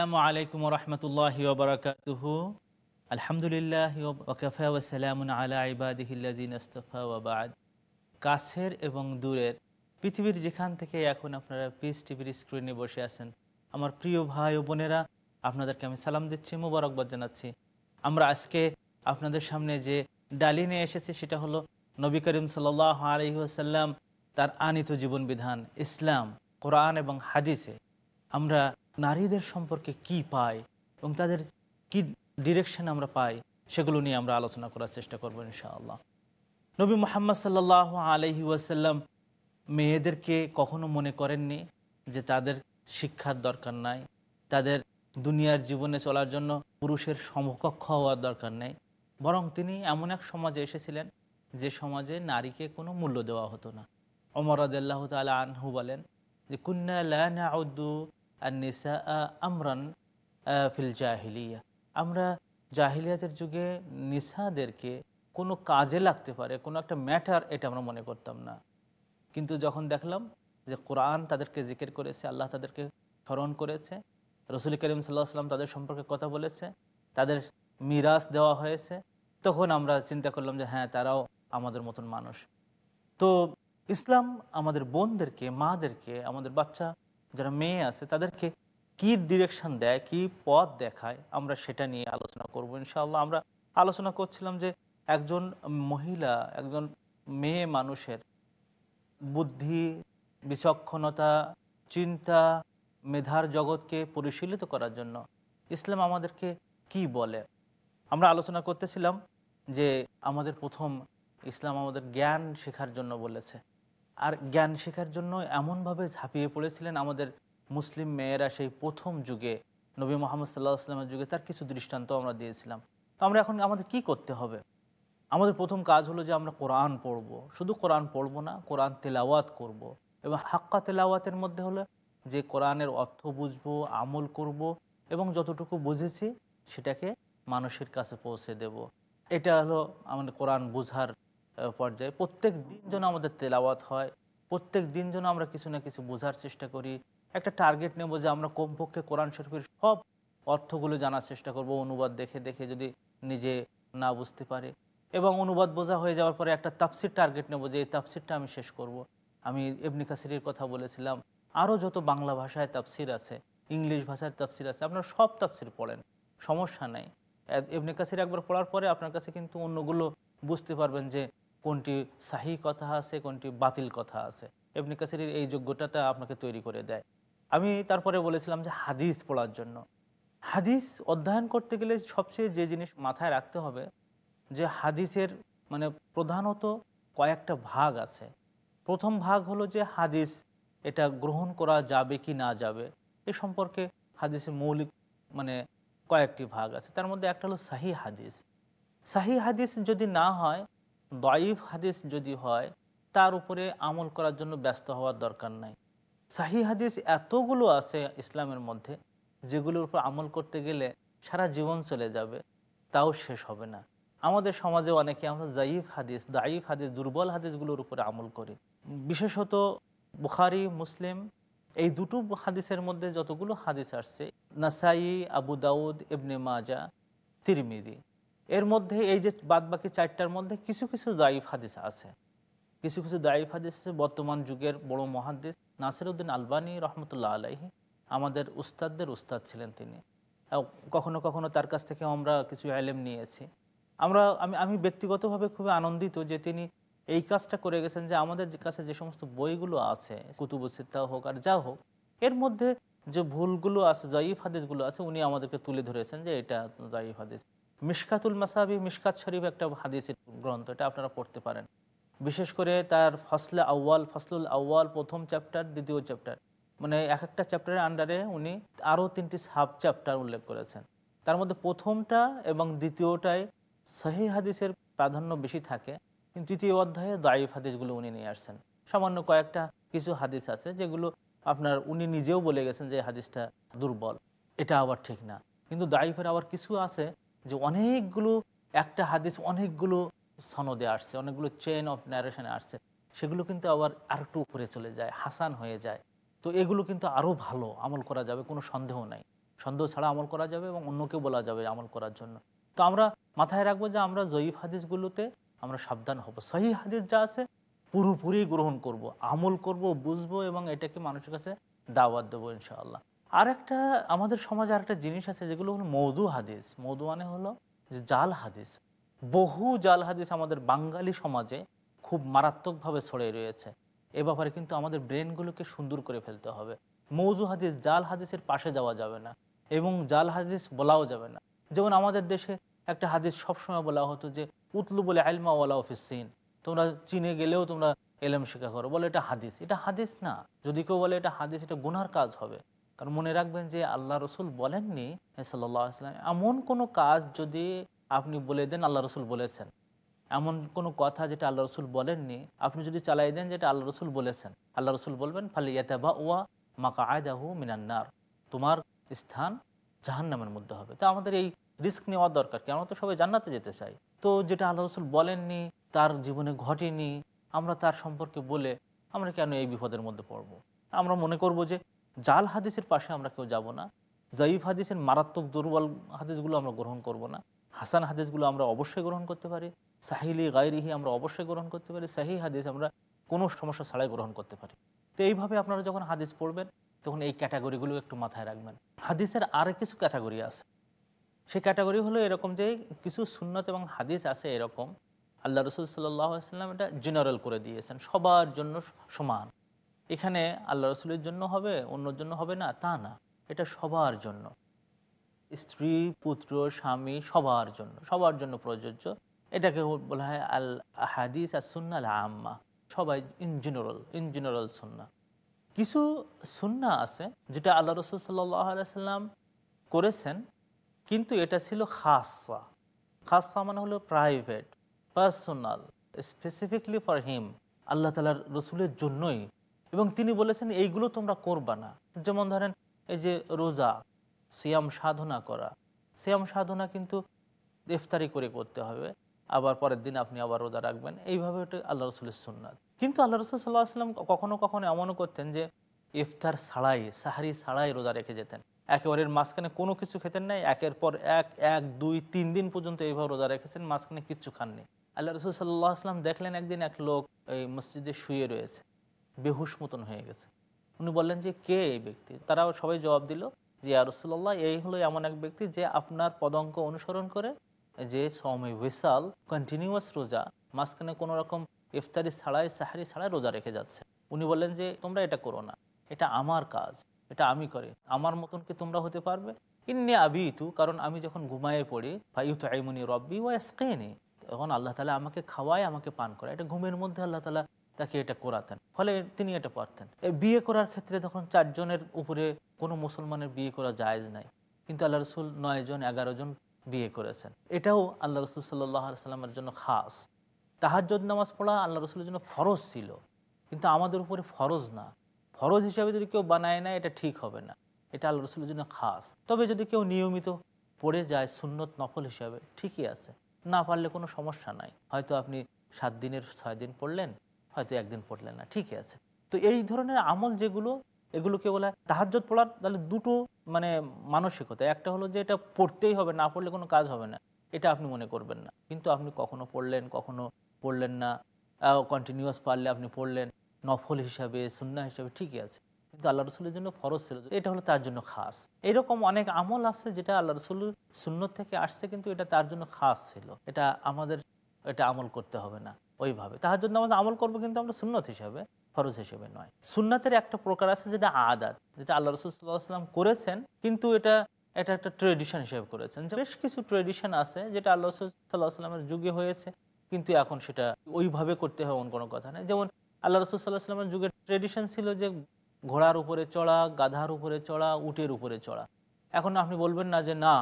আসসালামু আলাইকুম রহমতুল্লাহ আলহামদুলিল্লাহ কাছের এবং দূরের, পৃথিবীর যেখান থেকে এখন আপনারা পিস টিভির স্ক্রিনে বসে আছেন, আমার প্রিয় ভাই ও বোনেরা, আপনাদেরকে আমি সালাম দিচ্ছি, মুবারকবাদ জানাচ্ছি। আমরা আজকে আপনাদের সামনে যে ডালি নিয়ে এসেছি, সেটা হলো নবী করিম সাল আলহি আসাল্লাম তার আনিত জীবন বিধান, ইসলাম, কোরআন এবং হাদিসে। আমরা নারীদের সম্পর্কে কি পাই এবং তাদের কি ডিরেকশন আমরা পাই, সেগুলো নিয়ে আমরা আলোচনা করার চেষ্টা করব ইনশাআল্লাহ। নবী মোহাম্মদ সাল্লাহ আলহি ওয়াসাল্লাম মেয়েদেরকে কখনো মনে করেননি যে তাদের শিক্ষার দরকার নাই, তাদের দুনিয়ার জীবনে চলার জন্য পুরুষের সমকক্ষ হওয়ার দরকার নেই, বরং তিনি এমন এক সমাজে এসেছিলেন যে সমাজে নারীকে কোনো মূল্য দেওয়া হতো না। অমর আদাল্লাহ তালা আনহু বলেন যে, কুন্না লাউদ্দু আর নিসা আমরান ফিল জাহিলিয়া। আমরা জাহিলিয়াতের যুগে নিসাদেরকে কোনো কাজে লাগতে পারে, কোনো একটা ম্যাটার এটা আমরা মনে করতাম না। কিন্তু যখন দেখলাম যে কোরআন তাদেরকে জিকির করেছে, আল্লাহ তাদেরকে স্মরণ করেছে, রসুল করিম সাল্লাহ সাল্লাম তাদের সম্পর্কে কথা বলেছে, তাদের মিরাজ দেওয়া হয়েছে, তখন আমরা চিন্তা করলাম যে হ্যাঁ তারাও আমাদের মতন মানুষ। তো ইসলাম আমাদের বোনদেরকে, মাদেরকে, আমাদের বাচ্চা যারা মেয়ে আছে, তাদেরকে কি ডিরেকশন দেয়, কি পথ দেখায়, আমরা সেটা নিয়ে আলোচনা করব। ইনশাআল্লাহ আমরা আলোচনা করছিলাম যে একজন মহিলা, একজন মেয়ে মানুষের বুদ্ধি, বিচক্ষণতা, চিন্তা, মেধার জগৎকে পরিশীলিত করার জন্য ইসলাম আমাদেরকে কি বলে? আমরা আলোচনা করতেছিলাম যে আমাদের প্রথম ইসলাম আমাদের জ্ঞান শেখার জন্য বলেছে। আর জ্ঞান শেখার জন্য এমনভাবে ঝাঁপিয়ে পড়েছিলেন আমাদের মুসলিম মেয়েরা সেই প্রথম যুগে, নবী মোহাম্মদ সাল্লাহ আসলামের যুগে, তার কিছু দৃষ্টান্ত আমরা দিয়েছিলাম। তো আমরা এখন আমাদের কি করতে হবে? আমাদের প্রথম কাজ হলো যে আমরা কোরআন পড়ব। শুধু কোরআন পড়ব না, কোরআন তেলাওয়াত করব। এবং হাক্কা তেলাওয়াতের মধ্যে হলো যে কোরআনের অর্থ বুঝব, আমল করব এবং যতটুকু বুঝেছি সেটাকে মানুষের কাছে পৌঁছে দেব। এটা হলো আমাদের কোরআন বুঝার পর্যায়ে। প্রত্যেক দিন যেন আমাদের তেলাওয়াত হয়, প্রত্যেক দিন যেন আমরা কিছু না কিছু বোঝার চেষ্টা করি। একটা টার্গেট নেব যে আমরা কমপক্ষে কোরআন শরীফের সব অর্থগুলো জানার চেষ্টা করব, অনুবাদ দেখে দেখে যদি নিজে না বুঝতে পারে। এবং অনুবাদ বোঝা হয়ে যাওয়ার পরে একটা তাফসির টার্গেট নেব যে এই তাফসিরটা আমি শেষ করব। আমি এমনি কাসিরের কথা বলেছিলাম আরও যত বাংলা ভাষায় তাফসির আছে, ইংলিশ ভাষায় তাফসির আছে, আপনারা সব তাফসির পড়েন, সমস্যা নেই। এমনি কাসির একবার পড়ার পরে আপনার কাছে কিন্তু অন্যগুলো বুঝতে পারবেন যে কোনটি সাহি কথা আছে, কোনটি বাতিল কথা আছে। এমনি কাসির এই যোগ্যতাটা আপনাকে তৈরি করে দেয়। আমি তারপরে বলেছিলাম যে হাদিস পড়ার জন্য। হাদিস অধ্যয়ন করতে গেলে সবচেয়ে যে জিনিস মাথায় রাখতে হবে, যে হাদিসের মানে প্রধানত কয়েকটা ভাগ আছে। প্রথম ভাগ হলো যে হাদিস এটা গ্রহণ করা যাবে কি না যাবে। এ সম্পর্কে হাদিসের মৌলিক মানে কয়েকটি ভাগ আছে। তার মধ্যে একটা হলো সাহি হাদিস। সাহি হাদিস যদি না হয় দয়ীফ হাদিস যদি হয়, তার উপরে আমল করার জন্য ব্যস্ত হওয়ার দরকার নাই। সাহি হাদিস এতগুলো আছে ইসলামের মধ্যে, যেগুলোর উপর আমল করতে গেলে সারা জীবন চলে যাবে, তাও শেষ হবে না। আমাদের সমাজে অনেকে আমরা জাইফ হাদিস দাইফ হাদিস, দুর্বল হাদিসগুলোর উপরে আমল করি। বিশেষত বুখারি, মুসলিম, এই দুটো হাদিসের মধ্যে যতগুলো হাদিস আসছে, নাসাই, আবু দাউদ, ইবনে মাজা তিরমিদি এর মধ্যে এই যে বাদ বাকি চারটার মধ্যে কিছু কিছু দাইফ হাদিস আছে। কিছু কিছু দাইফ হাদিস বর্তমান যুগের বড় মহাদিস নাসিরউদ্দিন আলবানী রহমতুল্লাহ আলাইহি, আমাদের উস্তাদদের উস্তাদ ছিলেন তিনি। কখনো কখনো তার কাছ থেকে আমরা কিছু আলেম নিয়েছি। আমরা, আমি আমি ব্যক্তিগতভাবে খুবই আনন্দিত যে তিনি এই কাজটা করে গেছেন যে আমাদের কাছে যে সমস্ত বইগুলো আছে কুতুবুসিতা হোক আর যা হোক, এর মধ্যে যে ভুলগুলো আছে জয়ীফ হাদিসগুলো আছে, উনি আমাদেরকে তুলে ধরেছেন যে এটা জয়ীফ হাদিস। মিশকাতুল মাসাবি, মিশকাত শরীফ একটা হাদিসের গ্রন্থ, এটা আপনারা পড়তে পারেন। বিশেষ করে তার ফসলে আউ্য়াল, ফসলুল আউ্য়াল প্রথম চ্যাপ্টার দ্বিতীয় চ্যাপ্টার মানে এক একটা চ্যাপ্টারের আন্ডারে উনি আরও তিনটি সাব চ্যাপ্টার উল্লেখ করেছেন। তার মধ্যে প্রথমটা এবং দ্বিতীয়টায় সহি হাদিসের প্রাধান্য বেশি থাকে, কিন্তু তৃতীয় অধ্যায়ে দায়ীফ হাদিসগুলো উনি নিয়ে আসছেন। সামান্য কয়েকটা কিছু হাদিস আছে যেগুলো আপনার উনি নিজেও বলে গেছেন যে হাদিসটা দুর্বল। এটা আবার ঠিক না। কিন্তু দায়ীফের আবার কিছু আছে যে অনেকগুলো, একটা হাদিস অনেকগুলো সনদে আসছে, অনেকগুলো চেন অফ ন্যারেশনে আসছে, সেগুলো কিন্তু আবার আর একটু উপরে চলে যায়, হাসান হয়ে যায়। তো এগুলো কিন্তু আরও ভালো আমল করা যাবে, কোনো সন্দেহ নাই। সন্দেহ ছাড়া আমল করা যাবে এবং অন্যকে বলা যাবে আমল করার জন্য। তো আমরা মাথায় রাখব যে আমরা জয়ীফ হাদিসগুলোতে আমরা সাবধান হব। সহি হাদিস যা আছে, পুরোপুরি গ্রহণ করব, আমল করব, বুঝব এবং এটাকে মানুষের কাছে দাওয়াত দেবো ইনশাআল্লাহ। আর একটা আমাদের সমাজে আর একটা জিনিস আছে যেগুলো হলো মৌদু হাদিস। মৌদু মানে হলো যে জাল হাদিস। বহু জাল হাদিস আমাদের বাঙালি সমাজে খুব মারাত্মকভাবে ছড়িয়ে রয়েছে। এ ব্যাপারে কিন্তু আমাদের ব্রেনগুলোকে সুন্দর করে ফেলতে হবে। মৌজু হাদিস জাল হাদিসের পাশে যাওয়া যাবে না এবং জাল হাদিস বলাও যাবে না। যেমন আমাদের দেশে একটা হাদিস সবসময় বলা হতো যে উতলু বলে আলমা ওয়ালা অফিসিন তোমরা চীনে গেলেও তোমরা এলেম শেখা করো। বলে এটা হাদিস। এটা হাদিস না। যদি কেউ বলে এটা হাদিস, এটা গুনার কাজ হবে। কারণ মনে রাখবেন যে আল্লাহ রসুল বলেননি সাল্লাম, এমন কোনো কাজ যদি আপনি বলে দেন আল্লাহ রসুল বলেছেন। এমন কোনো কথা যেটা আল্লাহ রসুল বলেননি, আপনি যদি চালাই দেন যেটা আল্লাহ রসুল বলেছেন। আল্লাহ রসুল বলবেন ফালি ইয়াতাবা ওয়া মাকা আয়দাহু মিনান্নার তোমার স্থান জাহান্নামের মধ্যে হবে। তা আমাদের এই রিস্ক নেওয়া দরকার কি? আমরা তো সবাই জান্নাতে যেতে চাই। তো যেটা আল্লাহ রসুল বলেননি, তার জীবনে ঘটেনি, আমরা তার সম্পর্কে বলে আমরা কেন এই বিপদের মধ্যে পড়ব? আমরা মনে করব যে জাল হাদিসের পাশে আমরা কেউ যাব না জাইফ হাদিসের মারাত্মক দুর্বল হাদিসগুলো আমরা গ্রহণ করব না, হাসান হাদিসগুলো আমরা অবশ্যই গ্রহণ করতে পারি সাহিলি গাইরিহি আমরা অবশ্যই গ্রহণ করতে পারি সাহি হাদিস আমরা কোনো সমস্যা ছাড়াই গ্রহণ করতে পারি। তো এইভাবে আপনারা যখন হাদিস পড়বেন, তখন এই ক্যাটাগরিগুলো একটু মাথায় রাখবেন। হাদিসের আর কিছু ক্যাটাগরি আছে। সেই ক্যাটাগরি হলো এরকম যে কিছু সুন্নত এবং হাদিস আছে এরকম, আল্লাহ রসুল সাল্লাম এটা জেনারেল করে দিয়েছেন, সবার জন্য সমান। এখানে আল্লাহ রসুলের জন্য হবে, অন্যর জন্য হবে না? তা না। এটা সবার জন্য। স্ত্রী, পুত্র, স্বামী সবার জন্য সবার জন্য প্রযোজ্য। এটাকে বলা হয় আল হাদিস আর সুন্না আল আম্মা সবাই ইন জেনারেল ইন জেনারেল সুন্না। কিছু সুন্না আছে যেটা আল্লাহ রসুল সাল্লাম করেছেন, কিন্তু এটা ছিল খাসা। খাসা মানে হলো private personal specifically for him আল্লাহ তালার রসুলের জন্যই এবং তিনি বলেছেন, এইগুলো তোমরা করবা না। যেমন ধরেন, এই যে রোজা, সিয়াম সাধনা করা। সিয়াম সাধনা কিন্তু ইফতারি করে করতে হবে, আবার পরের দিন আপনি আবার রোজা রাখবেন। এইভাবে ওটা আল্লাহ রসুলের সুন্নাত। কিন্তু আল্লাহ রসুল সাল্লাহ আসলাম কখনো কখনো এমনও করতেন যে, ইফতার ছাড়াই, সাহারি ছাড়াই রোজা রেখে যেতেন। একেবারে মাঝখানে কোনো কিছু খেতেন নাই, একের পর এক এক, দুই, তিন দিন পর্যন্ত এইভাবে রোজা রেখেছেন, মাঝখানে কিচ্ছু খাননি। আল্লাহ রসুল সাল্লাহ আসলাম দেখলেন একদিন এক লোক এই মসজিদে শুয়ে রয়েছে। বেহুশ মতন হয়ে গেছে। উনি বললেন যে, কে এই ব্যক্তি? তারা সবাই জবাব দিল যে রসুল্লাহ এই হলো এমন এক ব্যক্তি যে আপনার পদঙ্ক অনুসরণ করে, যে সময় ওয়েসাল কন্টিনিউয়াস রোজা, মাঝখানে কোনো রকম ইফতারি ছাড়াই, সাহারি ছাড়াই রোজা রেখে যাচ্ছে। উনি বললেন যে, তোমরা এটা করো না। এটা আমার কাজ। এটা আমি করি। আমার মতন কি তোমরা হতে পারবে? ইন্নি আবি তু কারণ আমি যখন ঘুমায়ে পড়ি বা ইউতু আইমুনি রব্বি ওয়া স্কেনি তখন আল্লাহ তালা আমাকে খাওয়ায়, আমাকে পান করে এটা ঘুমের মধ্যে আল্লাহ তালা তাকে এটা করাতেন। ফলে তিনি এটা পারতেন। এই বিয়ে করার ক্ষেত্রে তখন চারজনের উপরে কোনো মুসলমানের বিয়ে করা জায়েজ নাই। কিন্তু আল্লাহ রসুল নয় জন, এগারো জন বিয়ে করেছেন। এটাও আল্লাহ রসুল সাল্লাহ সাল্লামের জন্য খাস। তাহাজ্জদ নামাজ পড়া আল্লাহ রসুলের জন্য ফরজ ছিল। কিন্তু আমাদের উপরে ফরজ না। ফরজ হিসাবে যদি কেউ বানায় না এটা ঠিক হবে না। এটা আল্লাহ রসুলের জন্য খাস। তবে যদি কেউ নিয়মিত পড়ে যায় সুন্নত নফল হিসাবে, ঠিকই আছে। না পারলে কোনো সমস্যা নাই। হয়তো আপনি সাত দিনের, ছয় দিন পড়লেন হয়তো একদিন পড়লেন না, ঠিকই আছে। তো এই ধরনের আমল যেগুলো, এগুলোকে বলা তাহাজ্জত পড়ার তাহলে দুটো মানে মানসিকতা। একটা হলো যে এটা পড়তেই হবে, না পড়লে কোনো কাজ হবে না। এটা আপনি মনে করবেন না। কিন্তু আপনি কখনো পড়লেন কখনো পড়লেন না। কন্টিনিউয়াস পারলে আপনি পড়লেন। নফল হিসাবে সুন্না হিসাবে ঠিকই আছে। কিন্তু আল্লাহ রসুলের জন্য ফরজ ছিল। এটা হলো তার জন্য খাস। এরকম অনেক আমল আছে যেটা আল্লাহ রসুল সুন্নত থেকে আসছে, কিন্তু এটা তার জন্য খাস ছিল। এটা আমাদের এটা আমল করতে হবে না, ওইভাবে। তাহার জন্য আমাদের আমল করব কিন্তু আমরা সুন্নত হিসাবে, ফরজ হিসেবে নয়। সুন্নাতের একটা প্রকার আছে যেটা আদাত, যেটা আল্লাহ রসুল্লাহাম করেছেন, কিন্তু এটা এটা একটা ট্রেডিশন হিসেবে করেছেন। বেশ কিছু ট্রেডিশন আছে যেটা আল্লাহ সাল্লাহ সাল্লামের যুগে হয়েছে, কিন্তু এখন সেটা ওইভাবে করতে হবে এমন কোনো কথা নেই। যেমন আল্লাহ রসুল সাল্লাহ সাল্লামের যুগে ট্রেডিশন ছিল যে ঘোড়ার উপরে চড়া, গাধার উপরে চড়া, উটের উপরে চড়া। এখন আপনি বলবেন না যে না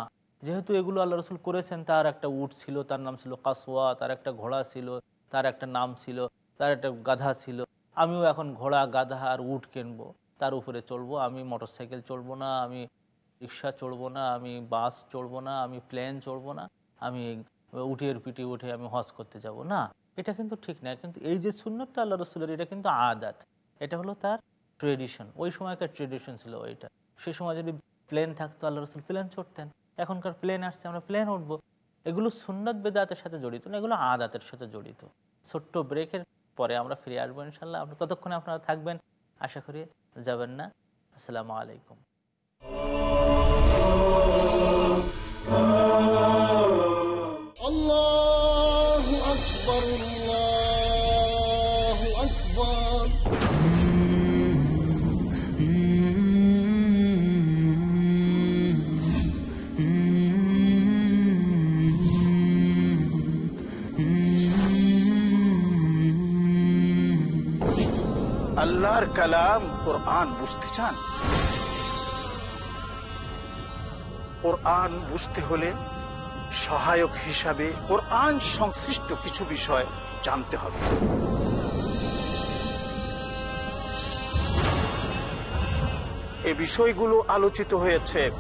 যেহেতু এগুলো আল্লাহ রসুল করেছেন, তার একটা উট ছিল, তার নাম ছিল কাসোয়া তার একটা ঘোড়া ছিল, তার একটা নাম ছিল, তার একটা গাধা ছিল। আমিও এখন ঘোড়া, গাধা আর উট কিনবো। তার উপরে চলবো, আমি মোটর সাইকেল চলবো না, আমি রিক্সা চড়বো না, আমি বাস চড়বো না, আমি প্লেন চড়বো না, আমি উটের পিঠে উঠে আমি হজ করতে যাব। না, এটা কিন্তু ঠিক না। কিন্তু এই যে সুন্নতটা আল্লাহ রসুলের, এটা কিন্তু আদাত। এটা হলো তার ট্রেডিশন। ওই সময়কার ট্রেডিশন ছিল ওইটা। সেই সময় যদি প্লেন থাকতো, আল্লাহ রসুল প্লেন চড়তেন। এখনকার প্লেন আসছে, আমরা প্লেন উঠবো। এগুলো সুন্নত বেদাতের সাথে জড়িত না, এগুলো আদাতের সাথে জড়িত। ছোট্ট ব্রেকের পরে আমরা ফিরে আসব ইনশাল্লাহ আপনার ততক্ষণে আপনারা থাকবেন, আশা করি যাবেন না। আসসালামু আলাইকুম। আল্লাহ আল্লাহর কালাম কোরআন বুঝতে চান? কোরআন বুঝতে হলে সহায়ক হিসাবে কোরআন সংশ্লিষ্ট কিছু বিষয় জানতে হবে। এ বিষয়গুলো আলোচিত হয়েছে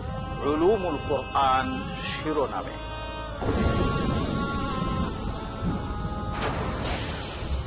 রুলুমুল কোরআন শিরোনামে।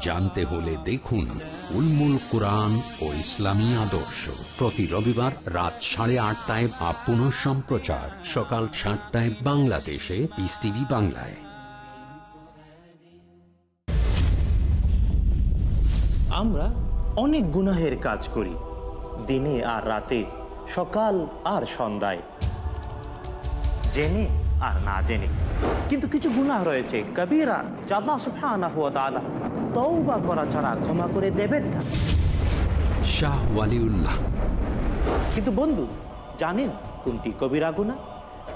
জানতে হলে দেখুন উলমুল কোরআন ও ইসলামী আদর্শ। প্রতি রবিবার রাত সাড়ে আটটায় বা পুনঃ সম্প্রচার। সকাল সাতটায় বাংলাদেশে পিস টিভি বাংলায়। আমরা অনেক গুনাহের কাজ করি, দিনে আর রাতে, সকাল আর সন্ধ্যায়। জেনে আর না জেনে। কিন্তু কিছু গুনাহ রয়েছে, কবিরা জাদা সুফানা হুয়া তাআলা তওবা করা ছাড়া ক্ষমা করে দেবেন না। শাহ ওয়ালিউল্লাহ। কিন্তু বন্ধু জানেন কোনটি কবিরা গুনাহ?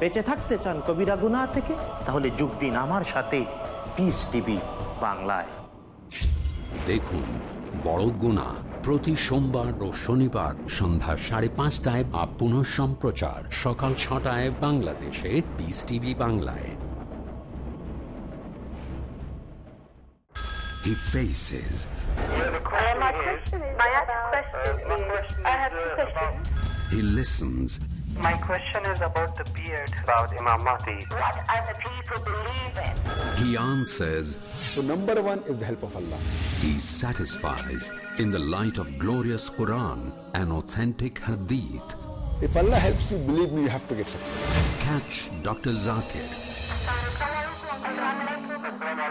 বেঁচে থাকতে চান কবিরা গুনাহ থেকে? তাহলে যোগ দিন আমার সাথে। পিস টিভি বাংলায়। দেখুন বড় গুণা প্রতি সোমবার ও শনিবার সন্ধ্যা সাড়ে পাঁচটায় বা পুনঃ সম্প্রচার সকাল ছটায় বাংলাদেশে পিস টিভি বাংলায়। He faces, My question is, my question is, I have two questions. he listens, My question is about the beard, about Imam Mahdi. What other people believe in? he answers, So number one is the help of Allah. he satisfies in the light of glorious Quran and authentic Hadith. If Allah helps you, believe me, you have to get success. Catch Dr. Zakir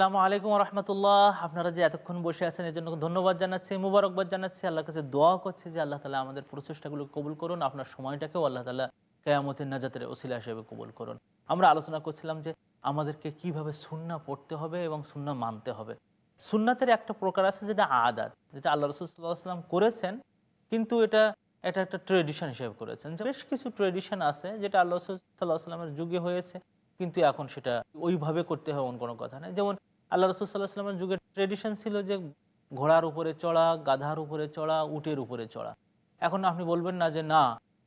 সালামু আলাইকুম রহমতুল্লাহ আপনারা যে এতক্ষণ বসে আছেন, এর জন্য ধন্যবাদ জানাচ্ছি, মুবারকবাদ জানাচ্ছি। আল্লাহর কাছে দোয়া করছে যে আল্লাহ তালা আমাদের প্রচেষ্টাগুলো কবুল করুন, আপনার সময়টাকেও আল্লাহ তালা কেয়ামতের নাজাতের ওসিলা হিসেবে কবুল করুন। আমরা আলোচনা করছিলাম যে আমাদেরকে কীভাবে সুন্না পড়তে হবে এবং সুন্না মানতে হবে। সুন্নাতের একটা প্রকার আছে যেটা আদাত, যেটা আল্লাহ রসুল্লাহাম করেছেন, কিন্তু এটা এটা একটা ট্রেডিশন হিসেবে করেছেন। বেশ কিছু ট্রেডিশন আছে যেটা আল্লাহ রসুল্লাহ সাল্লামের যুগে হয়েছে, কিন্তু এখন সেটা ওইভাবে করতে হবে এমন কোনো কথা নেই। যেমন আল্লাহ রসুল সাল্লাহ সাল্লামের যুগের ট্রেডিশন ছিল যে ঘোড়ার উপরে চড়া, গাধার উপরে চড়া, উটের উপরে চড়া। এখন আপনি বলবেন না যে না,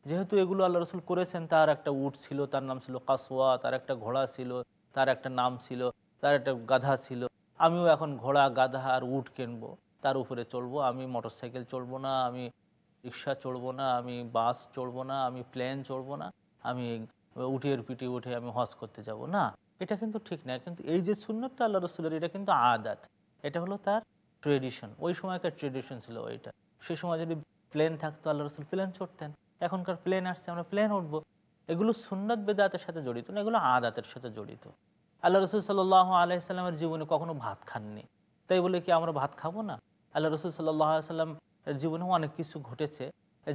যেহেতু এগুলো আল্লাহ রসুল করেছেন, তার একটা উট ছিল, তার নাম ছিল কাসোয়া তার একটা ঘোড়া ছিল, তার একটা নাম ছিল, তার একটা গাধা ছিল, আমিও এখন ঘোড়া, গাধা আর উট কিনবো, তার উপরে চলবো আমি মোটর সাইকেল চলবো না, আমি রিক্সা চড়বো না, আমি বাস চড়বো না, আমি প্লেন চড়বো না, আমি উঠের পিঠে উঠে আমি হজ করতে যাব, না। এটা কিন্তু ঠিক না। কিন্তু এই যে সুন্নতটা আল্লাহ রসুলের, এটা কিন্তু আদাত। এটা হলো তার ট্রেডিশন ওই সময়কার ট্রেডিশন ছিল ওইটা। সে সময় যদি প্লেন থাকতো, আল্লাহ রসুল প্লেন চড়তেন। এখনকার প্লেন আসছে, আমরা প্লেন উঠবো। এগুলো সুন্নত বেদাতের সাথে জড়িত না, এগুলো আদাতের সাথে জড়িত। আল্লাহ রসুল সাল্লাহ আলাইসাল্লামের জীবনে কখনো ভাত খাননি। তাই বলে কি আমরা ভাত খাব না? আল্লাহ রসুল সাল্লাহ সাল্লাম জীবনেও অনেক কিছু ঘটেছে,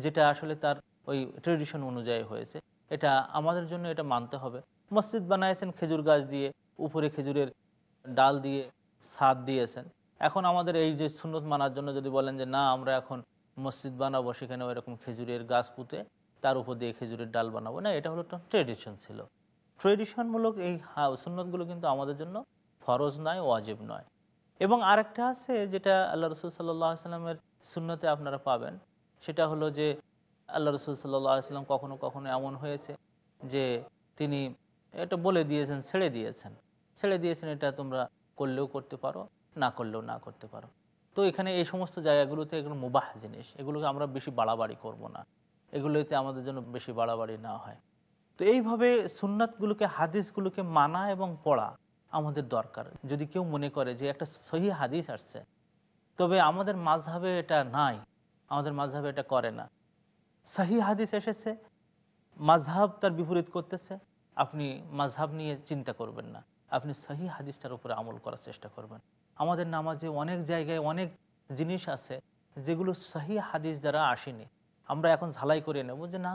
যেটা আসলে তার ওই ট্রেডিশন অনুযায়ী হয়েছে। এটা আমাদের জন্য এটা মানতে হবে। মসজিদ বানাইছেন খেজুর গাছ দিয়ে, উপরে খেজুরের ডাল দিয়ে ছাদ দিয়েছেন। এখন আমাদের এই যে সুন্নত মানার জন্য যদি বলেন যে, না, আমরা এখন মসজিদ বানাবো, সেখানে ওইরকম খেজুরের গাছ পুঁতে তার উপর দিয়ে খেজুরের ডাল বানাবো। না, এটা হলো একটা ট্রেডিশন ছিল। ট্রেডিশনমূলক এই হা, সুন্নতগুলো কিন্তু আমাদের জন্য ফরজ নয়, ওয়াজিব নয়। এবং আরেকটা আছে যেটা আল্লাহ রসুল সাল্লাহ সাল্লামের সুন্নতে আপনারা পাবেন। সেটা হলো যে, আল্লাহ রসুল সাল্লাহ সাল্লাম কখনো কখনো এমন হয়েছে যে, তিনি এটা বলে দিয়েছেন, ছেড়ে দিয়েছেন। ছেড়ে দিয়েছেন এটা তোমরা করলেও করতে পারো, না করলেও না করতে পারো। তো এখানে এই সমস্ত জায়গাগুলোতে এগুলো মুবাহ জিনিস, এগুলোকে আমরা বেশি বাড়াবাড়ি করব না। এগুলোতে আমাদের জন্য বেশি বাড়াবাড়ি না হয়। তো এইভাবে সুন্নাতগুলোকে, হাদিসগুলোকে মানা এবং পড়া আমাদের দরকার। যদি কেউ মনে করে যে একটা সহি হাদিস আসছে, তবে আমাদের মাঝহাবে এটা নাই, আমাদের মাঝহাবে এটা করে না। সহি হাদিস এসেছে মাঝহাব তার বিপরীত করতেছে। আপনি মাঝহাব নিয়ে চিন্তা করবেন না। আপনি সহি হাদিসটার উপরে আমল করার চেষ্টা করবেন। আমাদের নামাজে অনেক জায়গায় অনেক জিনিস আছে যেগুলো সহি হাদিস দ্বারা আসেনি। আমরা এখন ঝালাই করে নেব যে না,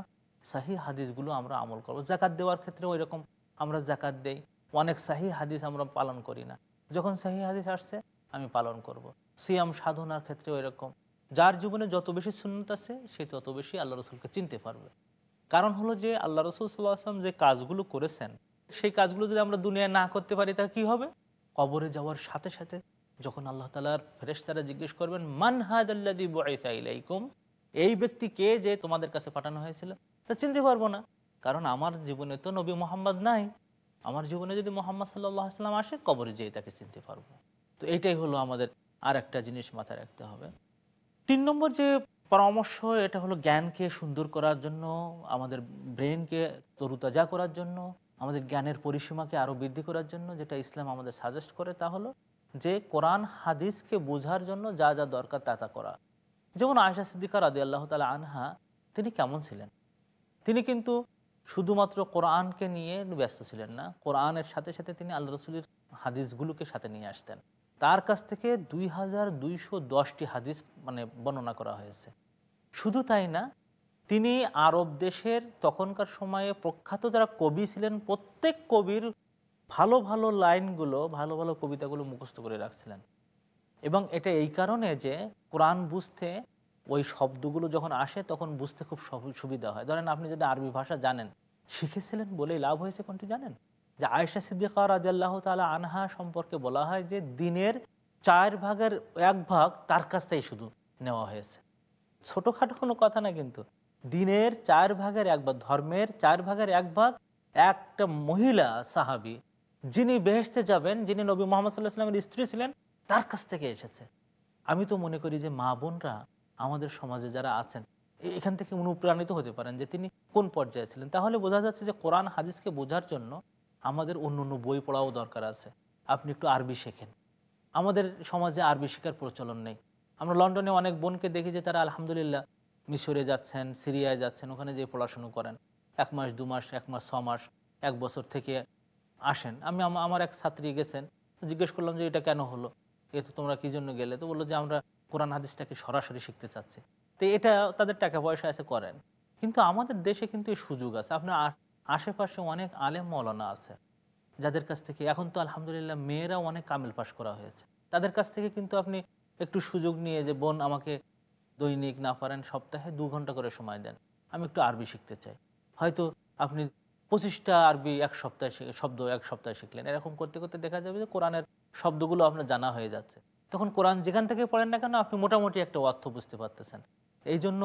সাহি হাদিসগুলো আমরা আমল করব। জাকাত দেওয়ার ক্ষেত্রে ওই রকম আমরা জাকাত দেই। অনেক সাহি হাদিস আমরা পালন করি না। যখন সাহি হাদিস আসছে, আমি পালন করব। সিয়াম সাধনার ক্ষেত্রে ওই রকম যার জীবনে যত বেশি সুন্নত আছে, সে তত বেশি আল্লাহ রসুলকে চিনতে পারবে। কারণ হলো যে আল্লাহ রসুল সাল্লাহ আসলাম যে কাজগুলো করেছেন, সেই কাজগুলো যদি আমরা দুনিয়ায় না করতে পারি তা কি হবে? কবরে যাওয়ার সাথে সাথে যখন আল্লাহ তালার ফেরেশতারা জিজ্ঞেস করবেন, মান হাদ আল্লাহ এই ব্যক্তি কে যে তোমাদের কাছে পাঠানো হয়েছিল? তা চিনতে পারব না। কারণ আমার জীবনে তো নবী মোহাম্মদ নাই। আমার জীবনে যদি মোহাম্মদ সাল্লাহ আসলাম আসে, কবরে যেয়ে তাকে চিনতে পারব। তো এটাই হলো আমাদের আর একটা জিনিস মাথায় রাখতে হবে। তিন নম্বর যে পরামর্শ, এটা হলো জ্ঞানকে সুন্দর করার জন্য, আমাদের ব্রেনকে তরুতাজা করার জন্য, আমাদের জ্ঞানের পরিসীমাকে আরও বৃদ্ধি করার জন্য, যেটা ইসলাম আমাদের সাজেস্ট করে তা হলো যে, কোরআন হাদিসকে বোঝার জন্য যা যা দরকার তা তা করা। যেমন আয়সা সিদ্দিকা রাদি আল্লাহ তালা আনহা, তিনি কেমন ছিলেন? তিনি কিন্তু শুধুমাত্র কোরআনকে নিয়ে ব্যস্ত ছিলেন না, কোরআনের সাথে সাথে তিনি আল্লাহ রসুলের হাদিসগুলোকে সাথে নিয়ে আসতেন। তার কাছ থেকে দুই হাজার দুইশো দশটি হাদিস মানে বর্ণনা করা হয়েছে। শুধু তাই না, তিনি আরব দেশের তখনকার সময়ে প্রখ্যাত যারা কবি ছিলেন, প্রত্যেক কবির ভালো ভালো লাইনগুলো, ভালো ভালো কবিতাগুলো মুখস্থ করে রাখছিলেন। এবং এটা এই কারণে যে কোরআন বুঝতে ওই শব্দগুলো যখন আসে, তখন বুঝতে খুব সুবিধা হয়। ধরেন আপনি যদি আরবি ভাষা জানেন, শিখেছিলেন বলেই লাভ হয়েছে কোনটি জানেন? যে আয়সা সিদ্দিকা রাজি আল্লাহ তালা আনহা সম্পর্কে বলা হয় যে দিনের চার ভাগের এক ভাগ তার কাছ থেকে শুধু নেওয়া হয়েছে। ছোটোখাটো কোনো কথা না কিন্তু। দিনের চার ভাগের এক ভাগ, ধর্মের চার ভাগের এক ভাগ একটা মহিলা সাহাবি, যিনি বেহেসতে যাবেন, যিনি নবী মোহাম্মদ সাল্লাহ সাল্লামের স্ত্রী ছিলেন, তার কাছ থেকে এসেছে। আমি তো মনে করি যে মা বোনরা আমাদের সমাজে যারা আছেন এখান থেকে অনুপ্রাণিত হতে পারেন যে তিনি কোন পর্যায়ে ছিলেন। তাহলে বোঝা যাচ্ছে যে কোরআন হাদিসকে বোঝার জন্য আমাদের অন্য অন্য বই পড়াও দরকার আছে। আপনি একটু আরবি শেখেন। আমাদের সমাজে আরবি শেখার প্রচলন নেই। আমরা লন্ডনে অনেক বোনকে দেখি যে তারা আলহামদুলিল্লাহ মিশরে যাচ্ছেন, সিরিয়ায় যাচ্ছেন, ওখানে যে পড়াশুনো করেন। এক মাস, দু মাস, এক মাস, ছ মাস, এক বছর থেকে আসেন। আমি আমার এক ছাত্রী গেছেন, জিজ্ঞেস করলাম যে এটা কেন হলো? এ তো তোমরা কি জন্য গেলে? তো বলল যে আমরা কোরআন হাদিসটাকে সরাসরি শিখতে চাচ্ছি। তো এটা তাদের টাকা পয়সা আছে, করেন। কিন্তু আমাদের দেশে কিন্তু এই সুযোগ আছে। আপনার আশেপাশে অনেক আলেম মৌলানা আছে, যাদের কাছ থেকে এখন তো আলহামদুলিল্লাহ মেয়েরাও অনেক কামিল পাশ করা হয়েছে। তাদের কাছ থেকে কিন্তু আপনি একটু সুযোগ নিয়ে যে, বোন, আমাকে দৈনিক না পারেন সপ্তাহে দু ঘণ্টা করে সময় দেন। আমি একটু আরবি শিখতে চাই। হয়তো আপনি পঁচিশটা আরবি এক সপ্তাহে শব্দ এক সপ্তাহে শিখলেন। এরকম করতে করতে দেখা যাবে যে, কোরআনের শব্দগুলো আপনার জানা হয়ে যাচ্ছে। তখন কোরআন যেখান থেকে পড়েন না কেন, আপনি মোটামুটি একটা অর্থ বুঝতে পারতেছেন। এই জন্য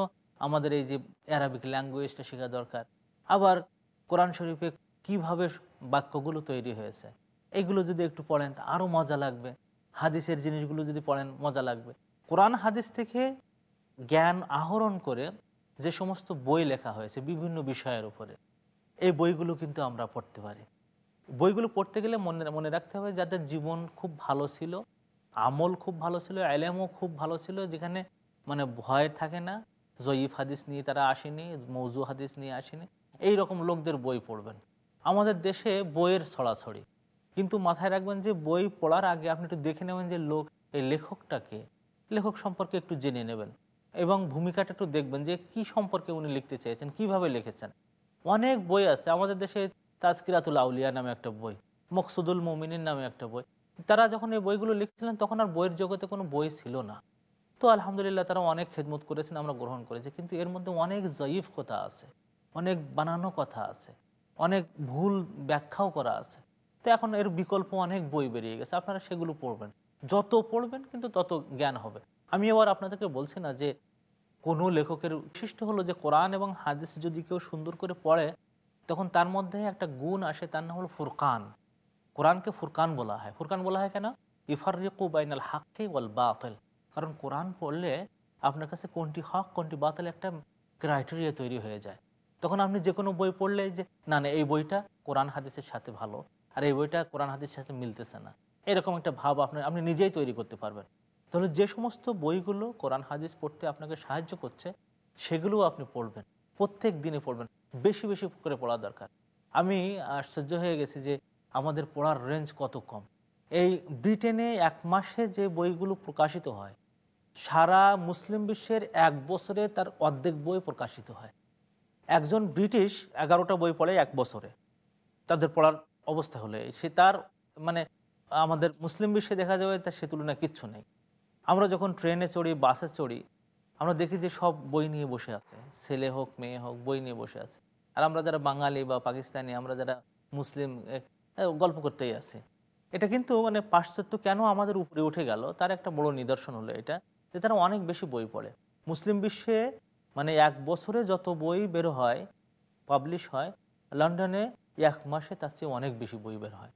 আমাদের এই যে অ্যারাবিক ল্যাঙ্গুয়েজটা শেখা দরকার। আবার কোরআন শরীফে কীভাবে বাক্যগুলো তৈরি হয়েছে এইগুলো যদি একটু পড়েন আরও মজা লাগবে। হাদিসের জিনিসগুলো যদি পড়েন, মজা লাগবে। কোরআন হাদিস থেকে জ্ঞান আহরণ করে যে সমস্ত বই লেখা হয়েছে বিভিন্ন বিষয়ের উপরে, এই বইগুলো কিন্তু আমরা পড়তে পারি। বইগুলো পড়তে গেলে মনে মনে রাখতে হবে যাদের জীবন খুব ভালো ছিল, আমল খুব ভালো ছিল, এলেমও খুব ভালো ছিল, যেখানে মানে ভয় থাকে না, জয়ীফ হাদিস নিয়ে তারা আসেনি, মৌজু হাদিস নিয়ে আসেনি এই রকম লোকদের বই পড়বেন। আমাদের দেশে বইয়ের ছড়াছড়ি। কিন্তু মাথায় রাখবেন যে বই পড়ার আগে আপনি একটু দেখে নেবেন যে লোক, এই লেখকটাকে, লেখক সম্পর্কে একটু জেনে নেবেন এবং ভূমিকাটা একটু দেখবেন যে কি সম্পর্কে উনি লিখতে চেয়েছেন, কীভাবে লিখেছেন। অনেক বই আছে, আমাদের দেশে তাজকিরাতুল আউলিয়া নামে একটা বই, মকসুদুল মুমিনের নামে একটা বই। তারা যখন এই বইগুলো লিখছিলেন, তখন আর বইয়ের জগতে কোনো বই ছিল না। তো আলহামদুলিল্লাহ তারা অনেক খেদমত করেছেন, আমরা গ্রহণ করেছি, কিন্তু এর মধ্যে অনেক জয়ীফ কথা আছে, অনেক বানানো কথা আছে, অনেক ভুল ব্যাখ্যাও করা আছে। তো এখন এর বিকল্প অনেক বই বেরিয়ে গেছে, আপনারা সেগুলো পড়বেন। যত পড়বেন কিন্তু তত জ্ঞান হবে। আমি এবার আপনাদেরকে বলছি না যে কোনো লেখকের বিশিষ্ট হলো যে কোরআন এবং হাদিস যদি কেউ সুন্দর করে পড়ে, তখন তার মধ্যে একটা গুণ আসে, তার নাম হলো ফুরকান। কোরআনকে ফুরকান বলা হয়। ফুরকান বলা হয় কেন? ইফারিকু বাইনাল হাক্কে ওয়াল বাতিল। কারণ কোরআন পড়লে আপনার কাছে কোনটি হক, কোনটি বাতিল একটা ক্রাইটেরিয়া তৈরি হয়ে যায়। তখন আপনি যে কোনো বই পড়লে যে, না না, এই বইটা কোরআন, হাদিসের সাথে ভালো। আর এই বইটা কোরআন হাদিসের সাথে মিলতেছে না। এরকম একটা ভাব আপনার আপনি নিজেই তৈরি করতে পারবেন। তাহলে যে সমস্ত বইগুলো কোরআন হাদিস পড়তে আপনাকে সাহায্য করছে, সেগুলোও আপনি পড়বেন। প্রত্যেক দিনে পড়বেন। বেশি বেশি করে পড়া দরকার। আমি আশ্চর্য হয়ে গেছি যে আমাদের পড়ার রেঞ্জ কত কম। এই ব্রিটেনে এক মাসে যে বইগুলো প্রকাশিত হয়, সারা মুসলিম বিশ্বের এক বছরে তার অর্ধেক বই প্রকাশিত হয়। একজন ব্রিটিশ এগারোটা বই পড়ে এক বছরে। তাদের পড়ার অবস্থা হলে, সে তার মানে আমাদের মুসলিম বিশ্বে দেখা যাবে তার সে তুলনায় কিচ্ছু নেই। আমরা যখন ট্রেনে চড়ি, বাসে চড়ি, আমরা দেখি যে সব বই নিয়ে বসে আছে। ছেলে হোক, মেয়ে হোক, বই নিয়ে বসে আছে। আর আমরা যারা বাঙালি বা পাকিস্তানি, আমরা যারা মুসলিম গল্প করতেই আছি। এটা কিন্তু মানে পাশ্চাত্য কেন আমাদের উপরে উঠে গেল, তার একটা বড় নিদর্শন হলো এটা, যে তারা অনেক বেশি বই পড়ে। মুসলিম বিশ্বে মানে এক বছরে যত বই বের হয়, পাবলিশ হয়, লন্ডনে এক মাসে তার চেয়ে অনেক বেশি বই বের হয়।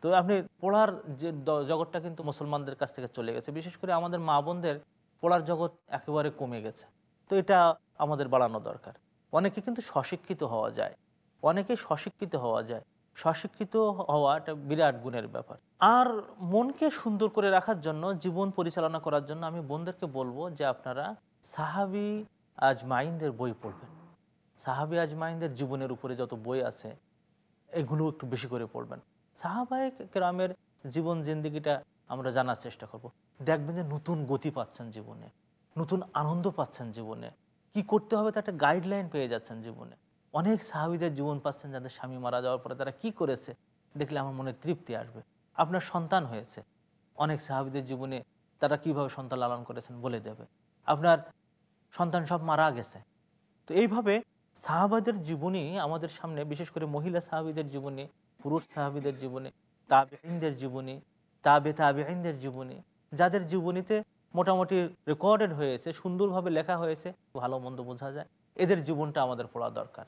তো আপনি পড়ার যে জগৎটা কিন্তু মুসলমানদের কাছ থেকে চলে গেছে। বিশেষ করে আমাদের মা বোনদের পড়ার জগৎ একেবারে কমে গেছে। তো এটা আমাদের বাড়ানো দরকার। অনেকে কিন্তু স্বশিক্ষিত হওয়া যায়। অনেকে স্বশিক্ষিত হওয়া যায়। স্বশিক্ষিত হওয়া একটা বিরাট গুণের ব্যাপার। আর মনকে সুন্দর করে রাখার জন্য, জীবন পরিচালনা করার জন্য আমি বোনদেরকে বলব যে আপনারা সাহাবি আজমাইনদের বই পড়বেন। সাহাবি আজমাইনদের জীবনের উপরে যত বই আছে এগুলো একটু বেশি করে পড়বেন। সাহাবাই গ্রামের জীবন জিন্দিগিটা আমরা জানার চেষ্টা করব। দেখবেন যে নতুন গতি পাচ্ছেন জীবনে, নতুন আনন্দ পাচ্ছেন জীবনে, কি করতে হবে তার একটা গাইডলাইন পেয়ে যাচ্ছেন জীবনে। অনেক সাহাবিদের জীবন পাচ্ছেন যাদের স্বামী মারা যাওয়ার পরে তারা কি করেছে দেখলে আমার মনে তৃপ্তি আসবে। আপনার সন্তান হয়েছে, অনেক সাহাবিদের জীবনে তারা কীভাবে সন্তান লালন করেছেন বলে দেবে। আপনার সন্তান সব মারা গেছে। তো এইভাবে সাহাবাদের জীবনী আমাদের সামনে, বিশেষ করে মহিলা সাহাবিদের জীবনে, পুরুষ সাহাবিদের জীবনে তাবেইনদের জীবনী, তাবে তাবেইনদের জীবনী, যাদের জীবনীতে মোটামুটি রেকর্ডেড হয়েছে, সুন্দরভাবে লেখা হয়েছে, ভালো মন্দ বোঝা যায়, এদের জীবনটা আমাদের পড়া দরকার।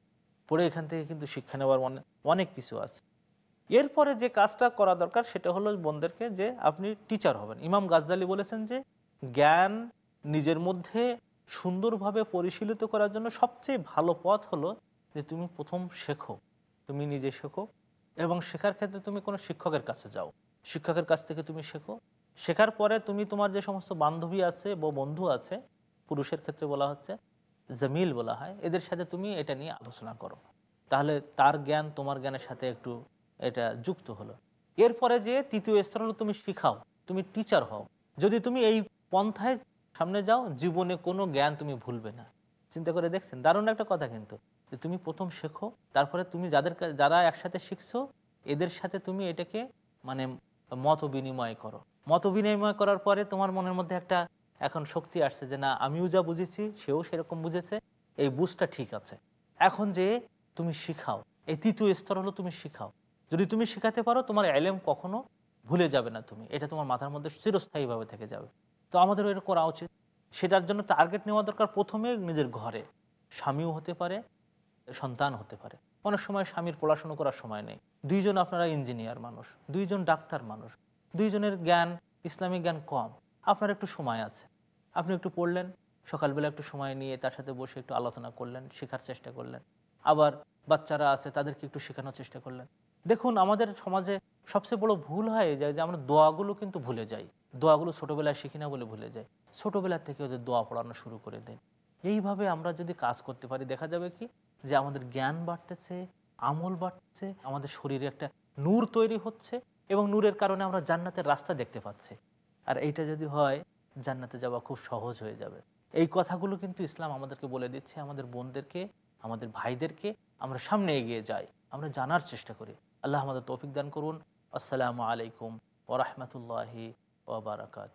পড়ে এখান থেকে কিন্তু শিক্ষা নেওয়ার অনেক অনেক কিছু আছে। এরপরে যে কাজটা করা দরকার, সেটা হলো বোনদেরকে যে আপনি টিচার হবেন। ইমাম গাজ্জালি বলেছেন যে, জ্ঞান নিজের মধ্যে সুন্দরভাবে পরিশীলিত করার জন্য সবচেয়ে ভালো পথ হলো যে তুমি প্রথম শেখো, তুমি নিজে শেখো এবং শেখার ক্ষেত্রে তুমি কোনো শিক্ষকের কাছে যাও। শিক্ষকের কাছ থেকে তুমি শেখো। শেখার পরে তুমি তোমার যে সমস্ত বান্ধবী আছে বা বন্ধু আছে, পুরুষের ক্ষেত্রে বলা হচ্ছে, জামিল বলা হয়, এদের সাথে তুমি এটা নিয়ে আলোচনা করো। তাহলে তার জ্ঞান তোমার জ্ঞানের সাথে একটু এটা যুক্ত হলো। এরপরে যে তৃতীয় স্তর হলো তুমি শিখাও, তুমি টিচার হও। যদি তুমি এই পন্থায় সামনে যাও, জীবনে কোনো জ্ঞান তুমি ভুলবে না। চিন্তা করে দেখছেন? দারুণ একটা কথা কিন্তু। যে তুমি প্রথম শেখো, তারপরে তুমি যাদের যারা একসাথে শিখছো, এদের সাথে তুমি এটাকে মানে মত বিনিময় করো। মত বিনিময় করার পরে তোমার মনের মধ্যে একটা এখন শক্তি আসছে যে, না, আমিও যা বুঝেছি, সেও সেরকম বুঝেছে, এই বুঝটা ঠিক আছে। এখন যে তুমি শিখাও, এই তৃতীয় স্তর হলো তুমি শিখাও। যদি তুমি শেখাতে পারো, তোমার এলেম কখনো ভুলে যাবে না তুমি। এটা তোমার মাথার মধ্যে চিরস্থায়ীভাবে থেকে যাবে। তো আমাদের এটা করা উচিত। সেটার জন্য টার্গেট নেওয়া দরকার প্রথমে নিজের ঘরে। স্বামীও হতে পারে, সন্তান হতে পারে। অনেক সময় স্বামীর পড়াশুনো করার সময় নেই। দুইজন আপনারা ইঞ্জিনিয়ার মানুষ, দুইজন ডাক্তার মানুষ, দুইজনের জ্ঞান, ইসলামিক জ্ঞান কম। আপনার একটু সময় আছে। আপনি একটু পড়লেন, সকালবেলা একটু সময় নিয়ে তার সাথে বসে একটু আলোচনা করলেন, শেখার চেষ্টা করলেন। আবার বাচ্চারা আছে, তাদেরকে একটু শেখানোর চেষ্টা করলেন। দেখুন, আমাদের সমাজে সবচেয়ে বড় ভুল হয়ে যায় যে আমরা দোয়াগুলো কিন্তু ভুলে যাই। দোয়াগুলো ছোটোবেলায় শিখি না বলে ভুলে যায় ছোটোবেলা থেকে ওদের দোয়া পড়ানো শুরু করে দেন। এইভাবে আমরা যদি কাজ করতে পারি, দেখা যাবে কি? যে আমাদের জ্ঞান বাড়তেছে, আমল বাড়তেছে, আমাদের শরীরে একটা নূর তৈরি হচ্ছে এবং নূরের কারণে আমরা জান্নাতের রাস্তা দেখতে পাচ্ছি। আর এইটা যদি হয়, জান্নাতে যাওয়া খুব সহজ হয়ে যাবে। এই কথাগুলো কিন্তু ইসলাম আমাদেরকে বলে দিচ্ছে, আমাদের বোনদেরকে, আমাদের ভাইদেরকে আমরা সামনে এগিয়ে যাই, আমরা জানার চেষ্টা করি। আল্লাহ আমাদের তৌফিক দান করুন। আসসালামু আলাইকুম ওরহমতুল্লাহি ওবরাকাত